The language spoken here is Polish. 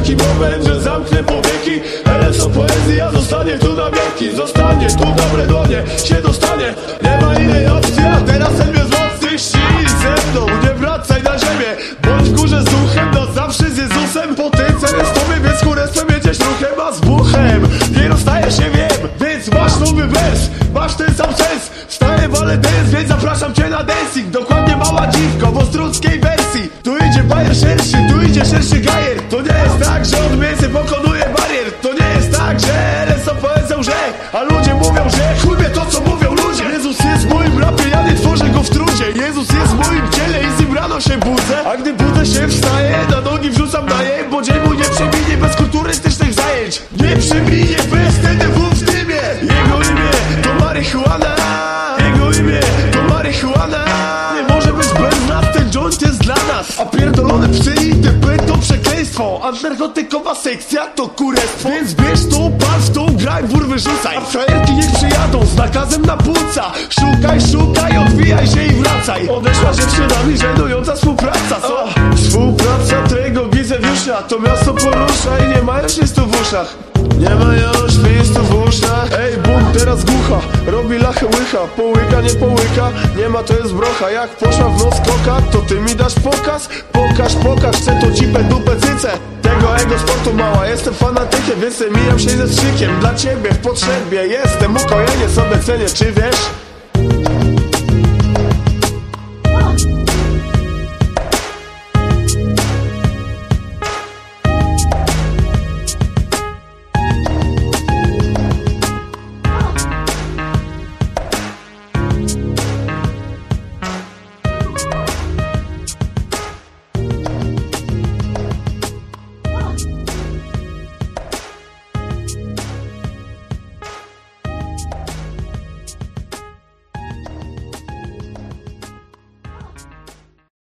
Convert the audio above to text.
taki moment, że zamknę powieki. LSO poezja zostanie tu na wieki Zostanie tu dobre dłonie, się dostanie. Nie ma innej opcji, a teraz ten jest mocny. Ścij ze mną, nie wracaj na ziemię Bądź w górze z duchem, no zawsze z Jezusem. Potencjał jest tobie, więc kurestwem jedziesz ruchem A z buchem nie rozstaje się, wiem. Więc masz nowy wers, masz ten sam sens. Wstaję, walę dance, więc zapraszam cię na dancing. Dokładnie mała dziwko w ostruckiej wersji. Tu idzie bajer szerszy, tu idzie szerszy ciele i rano się budzę A gdy budzę się wstaję, na nogi wrzucam daję Bo dzień mu nie przeminie bez kulturystycznych zajęć. Nie przeminie bez TDW w dymie Jego imię to marihuana. Jego imię to marihuana. Nie może być bez nas, ten joint jest dla nas. A pierdolone psy przekleństwo A narkotykowa sekcja to kurestwo. Więc bierz tą, patrz tą, graj, wór wyrzucaj. A frajerki niech przyjadą z nakazem na płuca. Szukaj, szukaj, odwijaj się i wracaj. Odeszła dziewczynami żenująca współpraca, co? Współpraca tego Gizewiusza To miasto porusza i nie ma już tu w uszach. Nie ma już pistu w uszach łycha Połyka, nie połyka Nie ma, to jest brocha Jak poszła w nos koka To ty mi dasz pokaz? Pokaż, pokaż Chcę to cipę, dupę, cycę Tego ego sportu mała Jestem fanatykiem, więc mijam się ze strzykiem Dla ciebie w potrzebie Jestem ukojenie sobie cenię Czy wiesz?